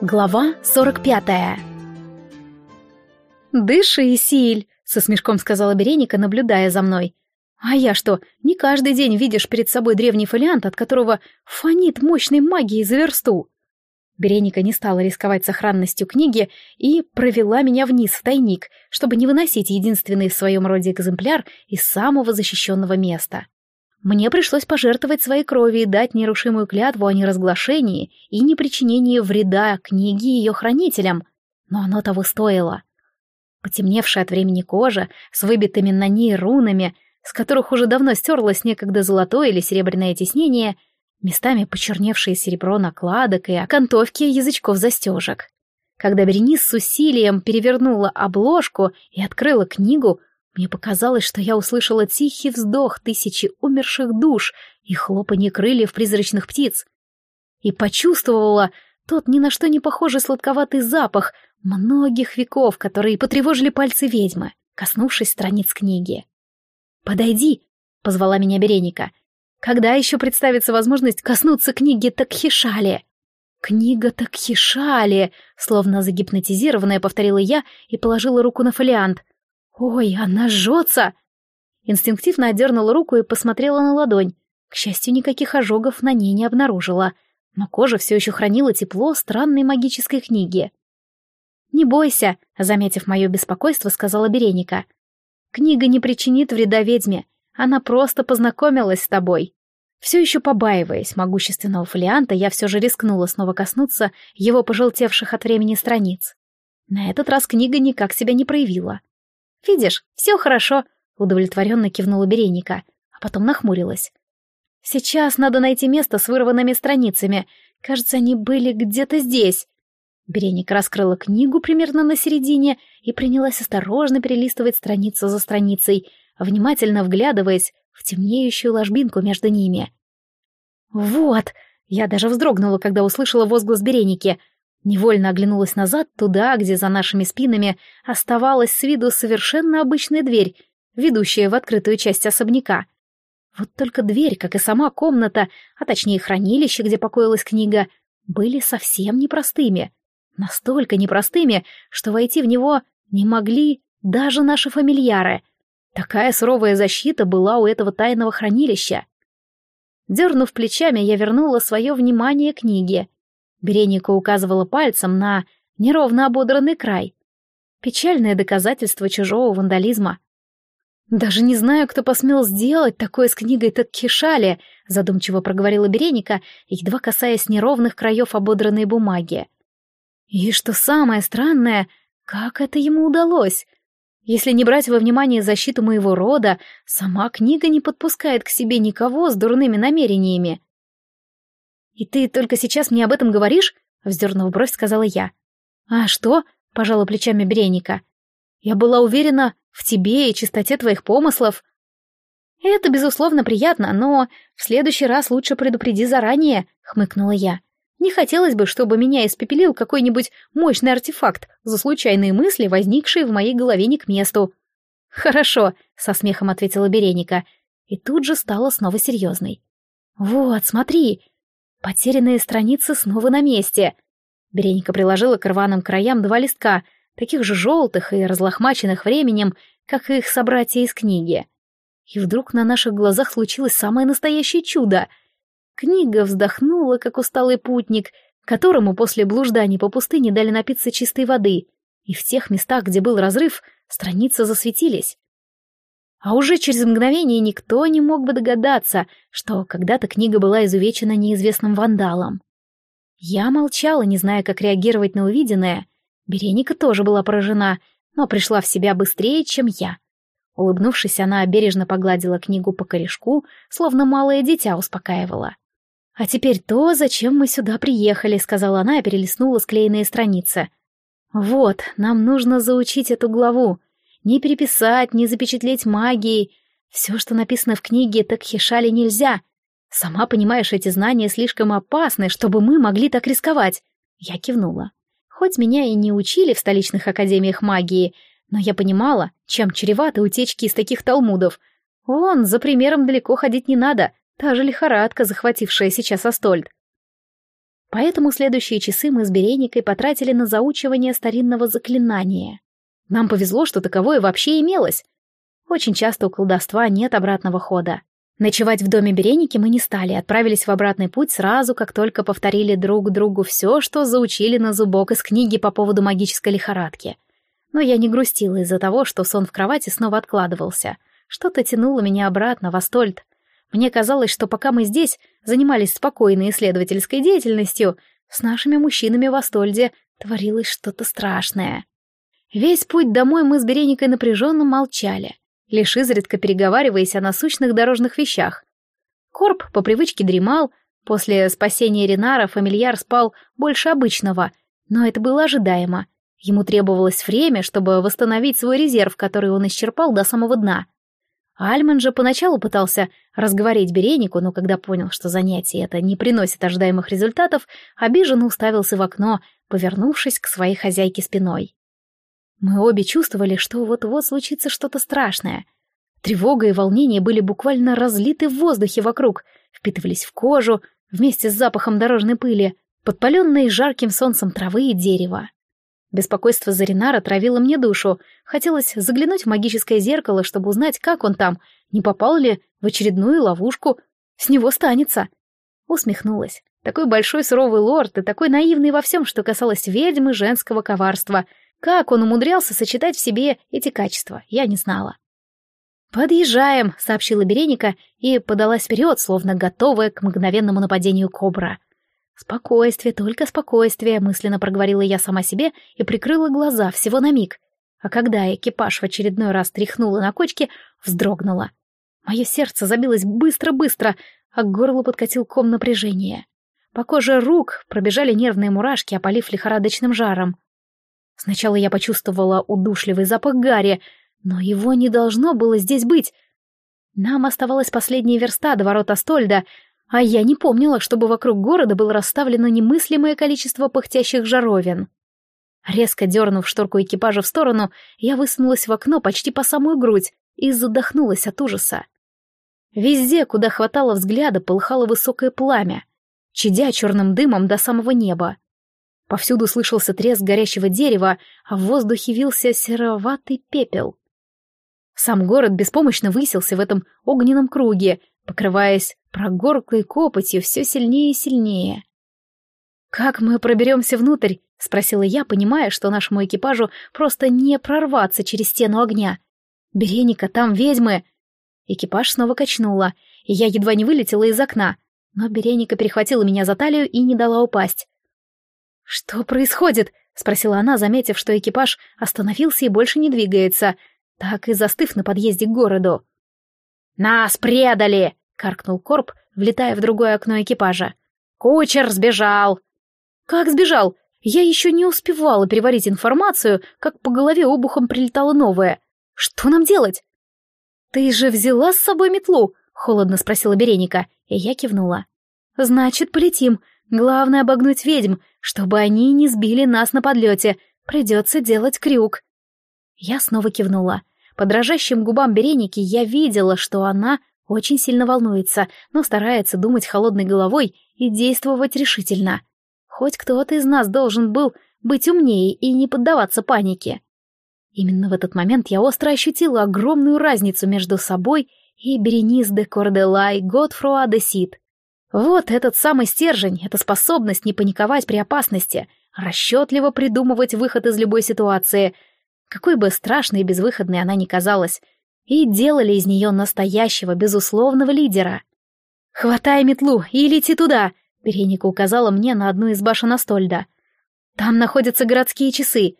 Глава 45 «Дыши, Исиль!» — со смешком сказала Береника, наблюдая за мной. «А я что, не каждый день видишь перед собой древний фолиант, от которого фонит мощной магией за версту?» Береника не стала рисковать сохранностью книги и провела меня вниз в тайник, чтобы не выносить единственный в своем роде экземпляр из самого защищенного места. Мне пришлось пожертвовать своей крови и дать нерушимую клятву о неразглашении и непричинении вреда книге и ее хранителям, но оно того стоило. Потемневшая от времени кожа с выбитыми на ней рунами, с которых уже давно стерлось некогда золотое или серебряное тиснение, местами почерневшее серебро накладок и окантовки язычков застежек. Когда Беренис с усилием перевернула обложку и открыла книгу, мне показалось, что я услышала тихий вздох тысячи умерших душ и хлопанье крыльев призрачных птиц. И почувствовала тот ни на что не похожий сладковатый запах многих веков, которые потревожили пальцы ведьмы, коснувшись страниц книги. «Подойди», — позвала меня Береника. «Когда еще представится возможность коснуться книги Такхишали?» «Книга Такхишали», — словно загипнотизированная повторила я и положила руку на фолиант. «Ой, она жжется!» Инстинктивно отдернула руку и посмотрела на ладонь. К счастью, никаких ожогов на ней не обнаружила, но кожа все еще хранила тепло странной магической книги. «Не бойся», — заметив мое беспокойство, сказала Береника. «Книга не причинит вреда ведьме, она просто познакомилась с тобой». Все еще побаиваясь могущественного фолианта, я все же рискнула снова коснуться его пожелтевших от времени страниц. На этот раз книга никак себя не проявила. «Видишь, все хорошо», — удовлетворенно кивнула Береника, а потом нахмурилась. «Сейчас надо найти место с вырванными страницами. Кажется, они были где-то здесь». Береника раскрыла книгу примерно на середине и принялась осторожно перелистывать страницу за страницей, внимательно вглядываясь в темнеющую ложбинку между ними. «Вот!» Я даже вздрогнула, когда услышала возглас Береники — Невольно оглянулась назад, туда, где за нашими спинами оставалась с виду совершенно обычная дверь, ведущая в открытую часть особняка. Вот только дверь, как и сама комната, а точнее хранилище, где покоилась книга, были совсем непростыми. Настолько непростыми, что войти в него не могли даже наши фамильяры. Такая суровая защита была у этого тайного хранилища. Дернув плечами, я вернула свое внимание книге — Береника указывала пальцем на неровно ободранный край. Печальное доказательство чужого вандализма. «Даже не знаю, кто посмел сделать такое с книгой Таккишали», задумчиво проговорила Береника, едва касаясь неровных краев ободранной бумаги. «И что самое странное, как это ему удалось? Если не брать во внимание защиту моего рода, сама книга не подпускает к себе никого с дурными намерениями. «И ты только сейчас мне об этом говоришь?» — вздернув бровь, сказала я. «А что?» — пожала плечами Бренника. «Я была уверена в тебе и чистоте твоих помыслов». «Это, безусловно, приятно, но в следующий раз лучше предупреди заранее», — хмыкнула я. «Не хотелось бы, чтобы меня испепелил какой-нибудь мощный артефакт за случайные мысли, возникшие в моей голове не к месту». «Хорошо», — со смехом ответила Береника, и тут же стала снова серьезной. «Вот, смотри, Потерянные страницы снова на месте. Береника приложила к рваным краям два листка, таких же желтых и разлохмаченных временем, как и их собратья из книги. И вдруг на наших глазах случилось самое настоящее чудо. Книга вздохнула, как усталый путник, которому после блужданий по пустыне дали напиться чистой воды, и в тех местах, где был разрыв, страницы засветились. А уже через мгновение никто не мог бы догадаться, что когда-то книга была изувечена неизвестным вандалом. Я молчала, не зная, как реагировать на увиденное. Береника тоже была поражена, но пришла в себя быстрее, чем я. Улыбнувшись, она бережно погладила книгу по корешку, словно малое дитя успокаивала. «А теперь то, зачем мы сюда приехали», — сказала она и перелистнула склеенные страницы. «Вот, нам нужно заучить эту главу. Ни переписать, ни запечатлеть магией. Все, что написано в книге, так хишали нельзя. Сама понимаешь, эти знания слишком опасны, чтобы мы могли так рисковать. Я кивнула. Хоть меня и не учили в столичных академиях магии, но я понимала, чем чреваты утечки из таких талмудов. Вон, за примером далеко ходить не надо, та же лихорадка, захватившая сейчас Астольд. Поэтому следующие часы мы с Береникой потратили на заучивание старинного заклинания. Нам повезло, что таковое вообще имелось. Очень часто у колдовства нет обратного хода. Ночевать в доме Береники мы не стали, отправились в обратный путь сразу, как только повторили друг другу все, что заучили на зубок из книги по поводу магической лихорадки. Но я не грустила из-за того, что сон в кровати снова откладывался. Что-то тянуло меня обратно в Астольд. Мне казалось, что пока мы здесь занимались спокойной исследовательской деятельностью, с нашими мужчинами в Астольде творилось что-то страшное. Весь путь домой мы с Береникой напряженно молчали, лишь изредка переговариваясь о насущных дорожных вещах. Корп по привычке дремал, после спасения Ренара фамильяр спал больше обычного, но это было ожидаемо. Ему требовалось время, чтобы восстановить свой резерв, который он исчерпал до самого дна — Альман же поначалу пытался разговорить Беренику, но когда понял, что занятие это не приносит ожидаемых результатов, обиженно уставился в окно, повернувшись к своей хозяйке спиной. Мы обе чувствовали, что вот-вот случится что-то страшное. Тревога и волнение были буквально разлиты в воздухе вокруг, впитывались в кожу вместе с запахом дорожной пыли, подпаленной жарким солнцем травы и дерева. Беспокойство за Ренара травило мне душу. Хотелось заглянуть в магическое зеркало, чтобы узнать, как он там, не попал ли в очередную ловушку. С него станется. Усмехнулась. Такой большой суровый лорд и такой наивный во всем, что касалось ведьмы женского коварства. Как он умудрялся сочетать в себе эти качества, я не знала. «Подъезжаем», — сообщила Береника и подалась вперед, словно готовая к мгновенному нападению кобра. «Спокойствие, только спокойствие», — мысленно проговорила я сама себе и прикрыла глаза всего на миг. А когда экипаж в очередной раз тряхнула на кочке, вздрогнула. Мое сердце забилось быстро-быстро, а к горлу подкатил ком напряжения. По коже рук пробежали нервные мурашки, опалив лихорадочным жаром. Сначала я почувствовала удушливый запах гари, но его не должно было здесь быть. Нам оставалась последняя верста до ворот Астольда, а я не помнила, чтобы вокруг города было расставлено немыслимое количество пыхтящих жаровин. Резко дернув шторку экипажа в сторону, я высунулась в окно почти по самую грудь и задохнулась от ужаса. Везде, куда хватало взгляда, полыхало высокое пламя, чадя черным дымом до самого неба. Повсюду слышался треск горящего дерева, а в воздухе вился сероватый пепел. Сам город беспомощно высился в этом огненном круге, покрываясь прогорклой копотью все сильнее и сильнее. «Как мы проберемся внутрь?» — спросила я, понимая, что нашему экипажу просто не прорваться через стену огня. «Береника, там ведьмы!» Экипаж снова качнула, и я едва не вылетела из окна, но Береника перехватила меня за талию и не дала упасть. «Что происходит?» — спросила она, заметив, что экипаж остановился и больше не двигается, так и застыв на подъезде к городу. «Нас предали!» — каркнул Корп, влетая в другое окно экипажа. «Кучер сбежал!» «Как сбежал? Я еще не успевала переварить информацию, как по голове обухом прилетало новое. Что нам делать?» «Ты же взяла с собой метлу?» — холодно спросила Береника, и я кивнула. «Значит, полетим. Главное обогнуть ведьм, чтобы они не сбили нас на подлете. Придется делать крюк». Я снова кивнула. По дрожащим губам Береники я видела, что она очень сильно волнуется, но старается думать холодной головой и действовать решительно. Хоть кто-то из нас должен был быть умнее и не поддаваться панике. Именно в этот момент я остро ощутила огромную разницу между собой и Беренис де Корделай Готфруа де Сид. Вот этот самый стержень, эта способность не паниковать при опасности, расчетливо придумывать выход из любой ситуации — какой бы страшной и безвыходной она ни казалась, и делали из нее настоящего, безусловного лидера. «Хватай метлу и лети туда!» — Береника указала мне на одну из башен Астольда. «Там находятся городские часы.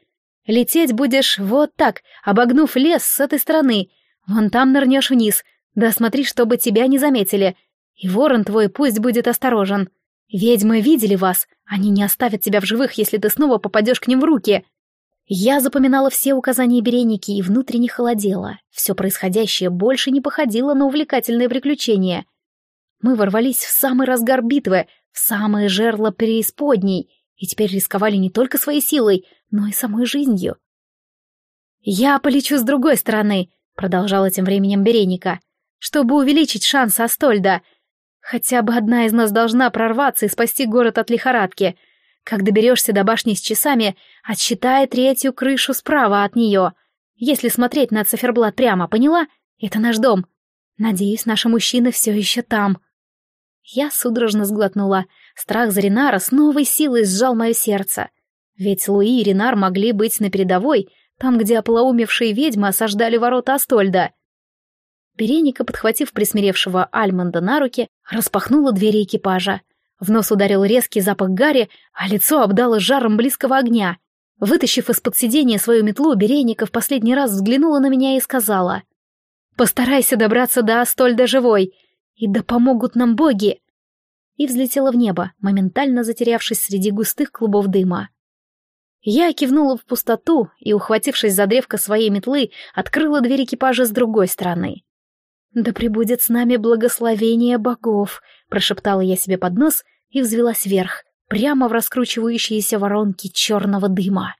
Лететь будешь вот так, обогнув лес с этой стороны. Вон там нырнешь вниз. Да смотри, чтобы тебя не заметили. И ворон твой пусть будет осторожен. Ведьмы видели вас. Они не оставят тебя в живых, если ты снова попадешь к ним в руки». Я запоминала все указания Береники и внутренне холодела. Все происходящее больше не походило на увлекательное приключение. Мы ворвались в самый разгар битвы, в самое жерло преисподней, и теперь рисковали не только своей силой, но и самой жизнью. «Я полечу с другой стороны», — продолжала тем временем Береника, «чтобы увеличить шанс Астольда. Хотя бы одна из нас должна прорваться и спасти город от лихорадки. Как доберешься до башни с часами, отсчитай третью крышу справа от нее. Если смотреть на циферблат прямо, поняла? Это наш дом. Надеюсь, наши мужчины все еще там. Я судорожно сглотнула. Страх за Ренара с новой силой сжал мое сердце. Ведь Луи и Ренар могли быть на передовой, там, где ополоумевшие ведьмы осаждали ворота Астольда. Береника, подхватив присмиревшего Альмонда на руки, распахнула двери экипажа. В нос ударил резкий запах гари, а лицо обдало жаром близкого огня. Вытащив из-под сиденья свою метлу, Береника в последний раз взглянула на меня и сказала. «Постарайся добраться до Астольда живой, и да помогут нам боги!» И взлетела в небо, моментально затерявшись среди густых клубов дыма. Я кивнула в пустоту и, ухватившись за древко своей метлы, открыла дверь экипажа с другой стороны. «Да пребудет с нами благословение богов», — прошептала я себе под нос и взвелась вверх, прямо в раскручивающиеся воронки черного дыма.